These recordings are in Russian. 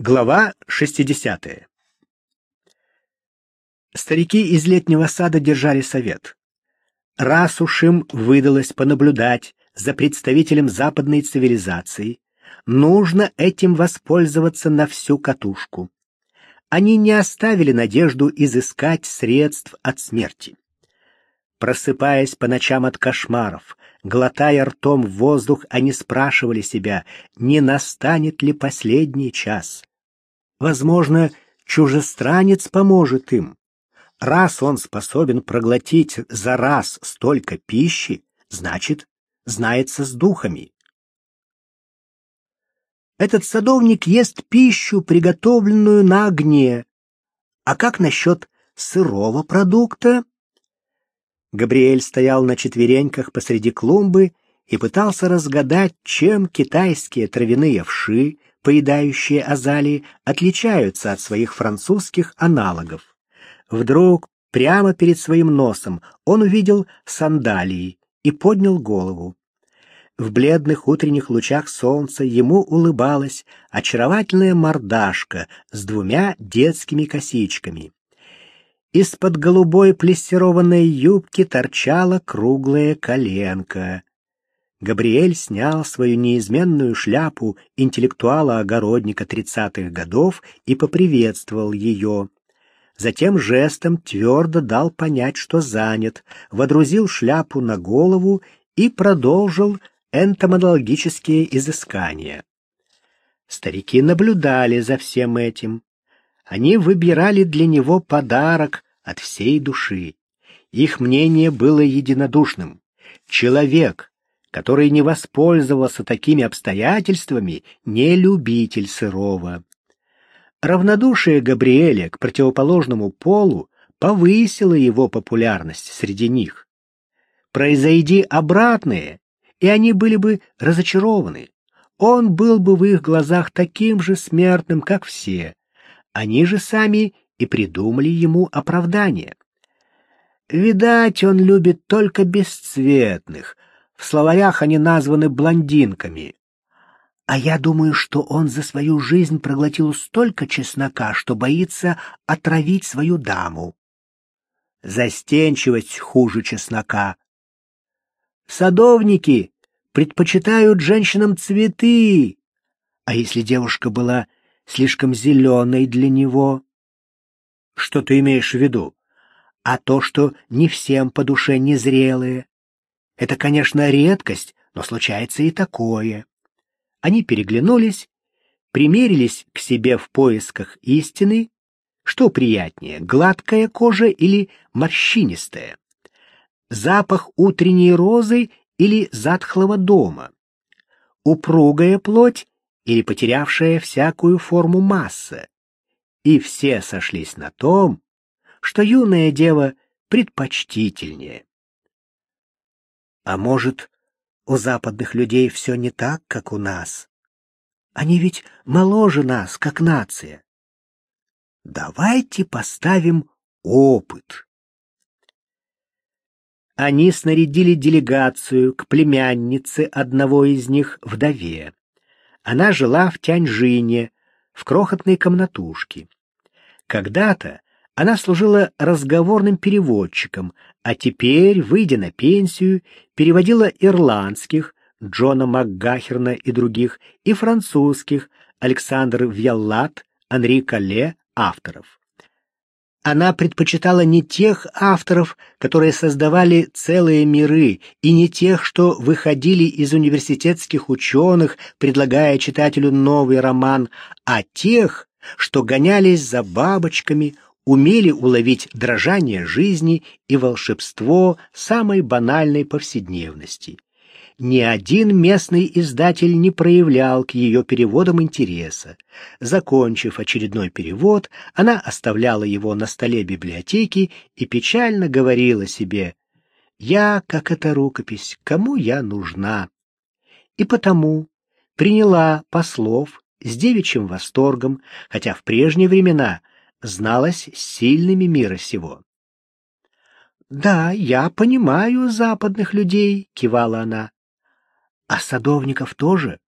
Глава 60. Старики из летнего сада держали совет. Раз уж им выдалось понаблюдать за представителем западной цивилизации, нужно этим воспользоваться на всю катушку. Они не оставили надежду изыскать средств от смерти. Просыпаясь по ночам от кошмаров, глотая ртом воздух, они спрашивали себя, не настанет ли последний час. Возможно, чужестранец поможет им. Раз он способен проглотить за раз столько пищи, значит, знается с духами. Этот садовник ест пищу, приготовленную на огне. А как насчет сырого продукта? Габриэль стоял на четвереньках посреди клумбы и пытался разгадать, чем китайские травяные вши, поедающие азалии, отличаются от своих французских аналогов. Вдруг, прямо перед своим носом, он увидел сандалии и поднял голову. В бледных утренних лучах солнца ему улыбалась очаровательная мордашка с двумя детскими косичками. Из-под голубой плессированной юбки торчала круглая коленка. Габриэль снял свою неизменную шляпу интеллектуала-огородника тридцатых годов и поприветствовал ее. Затем жестом твердо дал понять, что занят, водрузил шляпу на голову и продолжил энтомологические изыскания. Старики наблюдали за всем этим. Они выбирали для него подарок от всей души. Их мнение было единодушным. Человек, который не воспользовался такими обстоятельствами, не любитель сырого. Равнодушие Габриэля к противоположному полу повысило его популярность среди них. Произойди обратное, и они были бы разочарованы. Он был бы в их глазах таким же смертным, как все. Они же сами и придумали ему оправдание. Видать, он любит только бесцветных. В словарях они названы блондинками. А я думаю, что он за свою жизнь проглотил столько чеснока, что боится отравить свою даму. Застенчивость хуже чеснока. Садовники предпочитают женщинам цветы. А если девушка была слишком зеленой для него? Что ты имеешь в виду? А то, что не всем по душе незрелые. Это, конечно, редкость, но случается и такое. Они переглянулись, примерились к себе в поисках истины. Что приятнее, гладкая кожа или морщинистая? запах утренней розы или затхлого дома, упругая плоть или потерявшая всякую форму масса. И все сошлись на том, что юная дева предпочтительнее. А может, у западных людей все не так, как у нас? Они ведь моложе нас, как нация. Давайте поставим опыт. Они снарядили делегацию к племяннице одного из них, вдове. Она жила в Тяньжине, в крохотной комнатушке. Когда-то она служила разговорным переводчиком, а теперь, выйдя на пенсию, переводила ирландских, Джона МакГахерна и других, и французских, Александр Вьяллат, Анри Калле, авторов. Она предпочитала не тех авторов, которые создавали целые миры, и не тех, что выходили из университетских ученых, предлагая читателю новый роман, а тех, что гонялись за бабочками, умели уловить дрожание жизни и волшебство самой банальной повседневности ни один местный издатель не проявлял к ее переводам интереса. Закончив очередной перевод, она оставляла его на столе библиотеки и печально говорила себе «Я, как эта рукопись, кому я нужна?» И потому приняла послов с девичьим восторгом, хотя в прежние времена зналась сильными мира сего. «Да, я понимаю западных людей», — кивала она. А садовников тоже?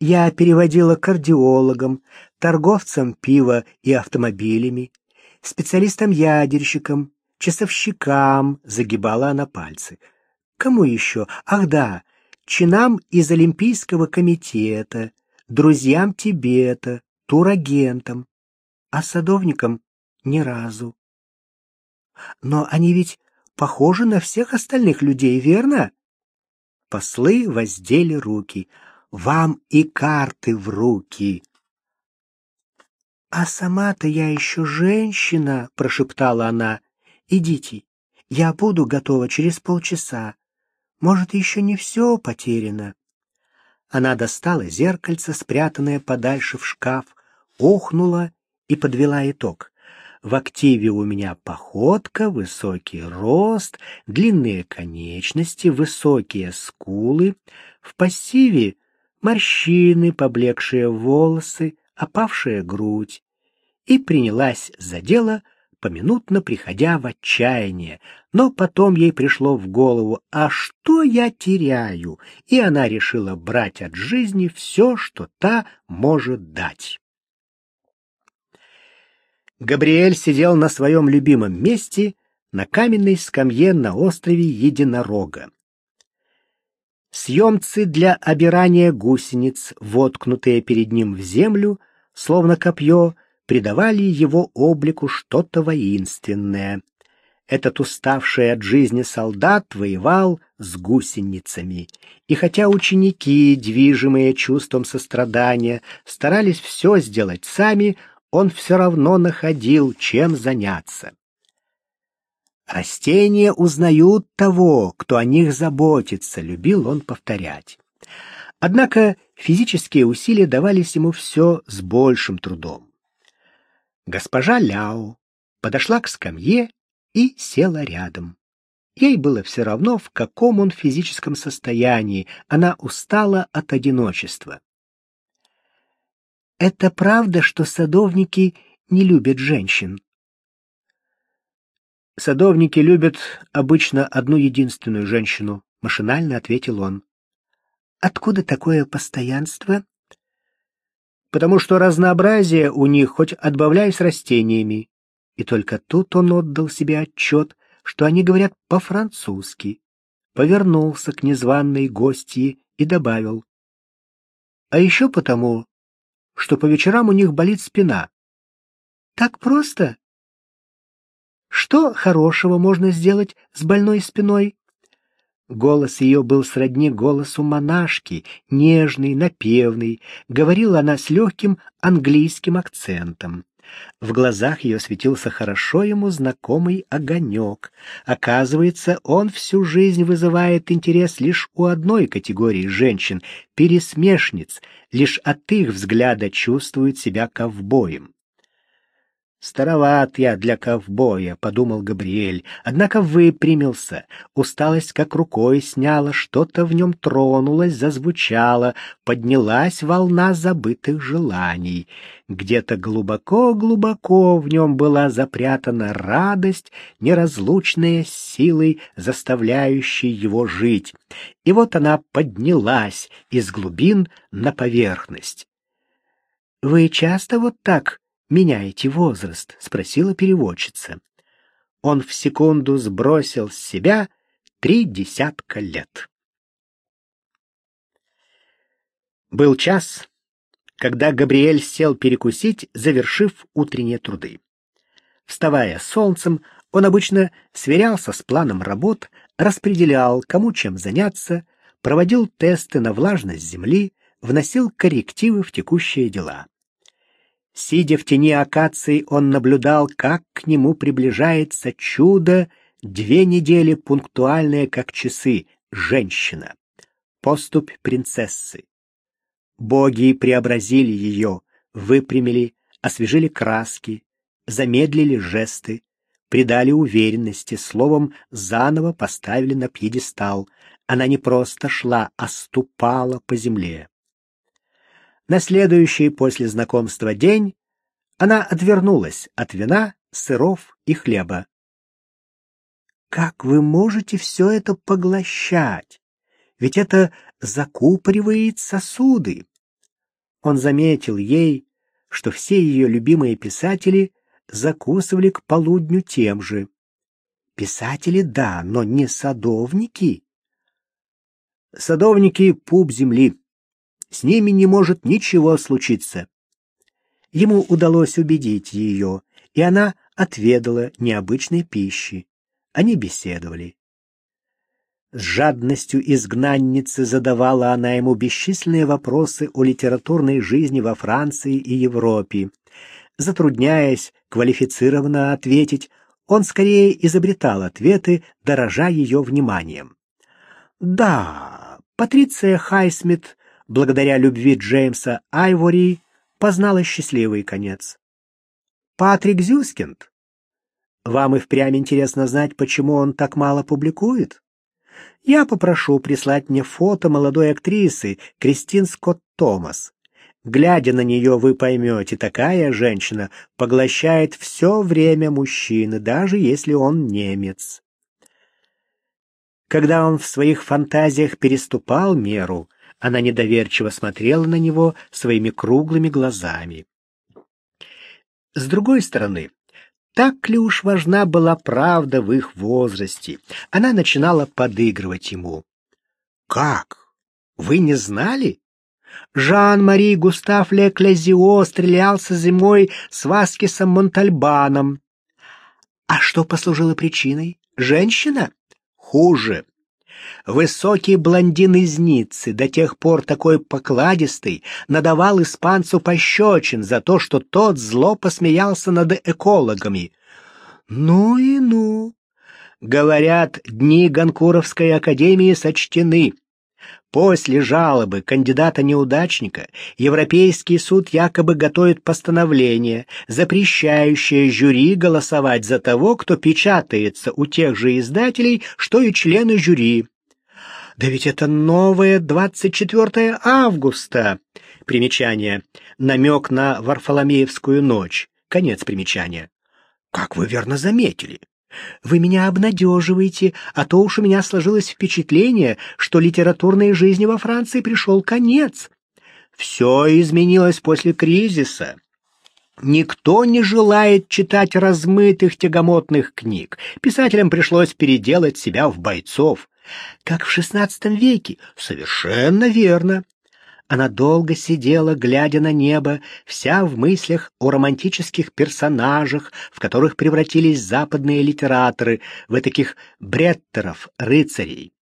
Я переводила кардиологам, торговцам пива и автомобилями, специалистам-ядерщикам, часовщикам, загибала она пальцы. Кому еще? Ах да, чинам из Олимпийского комитета, друзьям Тибета, турагентам, а садовникам ни разу. Но они ведь похожи на всех остальных людей, верно? Послы воздели руки. Вам и карты в руки. А сама-то я еще женщина, прошептала она. Идите, я буду готова через полчаса. Может, еще не все потеряно. Она достала зеркальце, спрятанное подальше в шкаф, охнула и подвела итог. В активе у меня походка, высокий рост, длинные конечности, высокие скулы. В пассиве морщины, поблекшие волосы, опавшая грудь. И принялась за дело, поминутно приходя в отчаяние. Но потом ей пришло в голову, а что я теряю? И она решила брать от жизни все, что та может дать. Габриэль сидел на своем любимом месте, на каменной скамье на острове Единорога. Съемцы для обирания гусениц, воткнутые перед ним в землю, словно копье, придавали его облику что-то воинственное. Этот уставший от жизни солдат воевал с гусеницами. И хотя ученики, движимые чувством сострадания, старались все сделать сами, он все равно находил, чем заняться. Растения узнают того, кто о них заботится, любил он повторять. Однако физические усилия давались ему все с большим трудом. Госпожа Ляо подошла к скамье и села рядом. Ей было все равно, в каком он физическом состоянии, она устала от одиночества. Это правда, что садовники не любят женщин? Садовники любят обычно одну единственную женщину, машинально ответил он. Откуда такое постоянство? Потому что разнообразие у них хоть отбавляй с растениями. И только тут он отдал себе отчет, что они говорят по-французски. Повернулся к незваной гостье и добавил: А еще потому, что по вечерам у них болит спина. Так просто? Что хорошего можно сделать с больной спиной? Голос ее был сродни голосу монашки, нежный, напевный. Говорила она с легким английским акцентом. В глазах ее светился хорошо ему знакомый огонек. Оказывается, он всю жизнь вызывает интерес лишь у одной категории женщин — пересмешниц, лишь от их взгляда чувствует себя ковбоем. «Староват я для ковбоя», — подумал Габриэль, однако выпрямился. Усталость как рукой сняла, что-то в нем тронулось, зазвучало, поднялась волна забытых желаний. Где-то глубоко-глубоко в нем была запрятана радость, неразлучная с силой, заставляющей его жить. И вот она поднялась из глубин на поверхность. «Вы часто вот так меняете возраст?» — спросила переводчица. Он в секунду сбросил с себя три десятка лет. Был час, когда Габриэль сел перекусить, завершив утренние труды. Вставая солнцем, он обычно сверялся с планом работ, распределял, кому чем заняться, проводил тесты на влажность земли, вносил коррективы в текущие дела. Сидя в тени акации, он наблюдал, как к нему приближается чудо, две недели пунктуальное, как часы, женщина. Поступь принцессы. Боги преобразили ее, выпрямили, освежили краски, замедлили жесты, придали уверенности, словом, заново поставили на пьедестал. Она не просто шла, а ступала по земле. На следующий после знакомства день она отвернулась от вина, сыров и хлеба. Как вы можете все это поглощать? Ведь это закупоривает сосуды. Он заметил ей, что все ее любимые писатели закусывали к полудню тем же. Писатели, да, но не садовники. Садовники — пуп земли. С ними не может ничего случиться. Ему удалось убедить ее, и она отведала необычной пищи. Они беседовали. С жадностью изгнанницы задавала она ему бесчисленные вопросы о литературной жизни во Франции и Европе. Затрудняясь квалифицированно ответить, он скорее изобретал ответы, дорожа ее вниманием. Да, Патриция Хайсмит, благодаря любви Джеймса Айвори, познала счастливый конец. Патрик Зюскинд. Вам и впрямь интересно знать, почему он так мало публикует? Я попрошу прислать мне фото молодой актрисы Кристин Скотт Томас. Глядя на нее, вы поймете, такая женщина поглощает все время мужчины, даже если он немец. Когда он в своих фантазиях переступал меру, она недоверчиво смотрела на него своими круглыми глазами. С другой стороны, так ли уж важна была правда в их возрасте? Она начинала подыгрывать ему. «Как? Вы не знали?» Жан-Мари Густав Леклезио стрелялся зимой с Васкисом Монтальбаном. А что послужило причиной? Женщина? Хуже. Высокий блондин из Ниццы, до тех пор такой покладистый, надавал испанцу пощечин за то, что тот зло посмеялся над экологами. Ну и ну. Говорят, дни Ганкуровской академии сочтены. После жалобы кандидата-неудачника Европейский суд якобы готовит постановление, запрещающее жюри голосовать за того, кто печатается у тех же издателей, что и члены жюри. Да ведь это новое 24 августа. Примечание. Намек на Варфоломеевскую ночь. Конец примечания. Как вы верно заметили. Вы меня обнадеживаете, а то уж у меня сложилось впечатление, что литературной жизни во Франции пришел конец. Все изменилось после кризиса. Никто не желает читать размытых тягомотных книг. Писателям пришлось переделать себя в бойцов. Как в XVI веке. Совершенно верно. Она долго сидела, глядя на небо, вся в мыслях о романтических персонажах, в которых превратились западные литераторы, в таких бреттеров, рыцарей.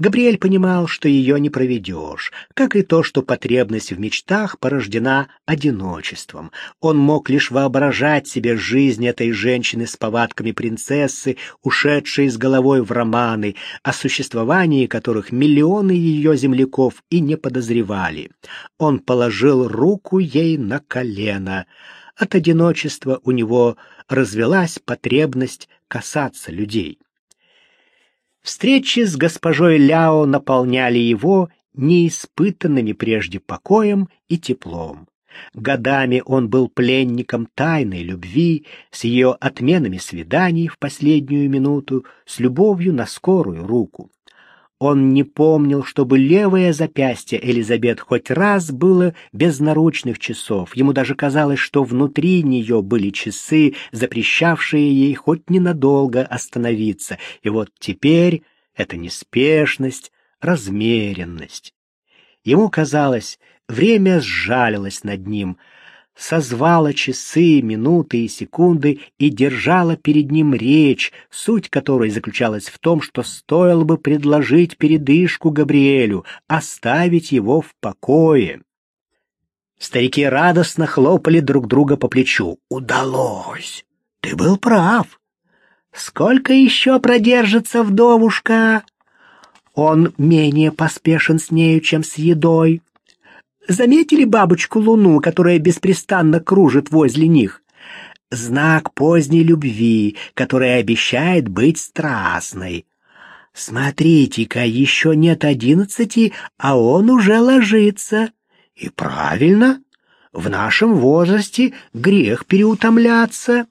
Габриэль понимал, что ее не проведешь, как и то, что потребность в мечтах порождена одиночеством. Он мог лишь воображать себе жизнь этой женщины с повадками принцессы, ушедшей с головой в романы, о существовании которых миллионы ее земляков и не подозревали. Он положил руку ей на колено. От одиночества у него развелась потребность касаться людей. Встречи с госпожой Ляо наполняли его неиспытанными прежде покоем и теплом. Годами он был пленником тайной любви, с ее отменами свиданий в последнюю минуту, с любовью на скорую руку. Он не помнил, чтобы левое запястье Элизабет хоть раз было без наручных часов. Ему даже казалось, что внутри нее были часы, запрещавшие ей хоть ненадолго остановиться. И вот теперь это неспешность, размеренность. Ему казалось, время сжалилось над ним — созвала часы, минуты и секунды и держала перед ним речь, суть которой заключалась в том, что стоило бы предложить передышку Габриэлю, оставить его в покое. Старики радостно хлопали друг друга по плечу. «Удалось! Ты был прав! Сколько еще продержится вдовушка?» Он менее поспешен с нею, чем с едой. Заметили бабочку Луну, которая беспрестанно кружит возле них? Знак поздней любви, которая обещает быть страстной. Смотрите-ка, еще нет одиннадцати, а он уже ложится. И правильно, в нашем возрасте грех переутомляться.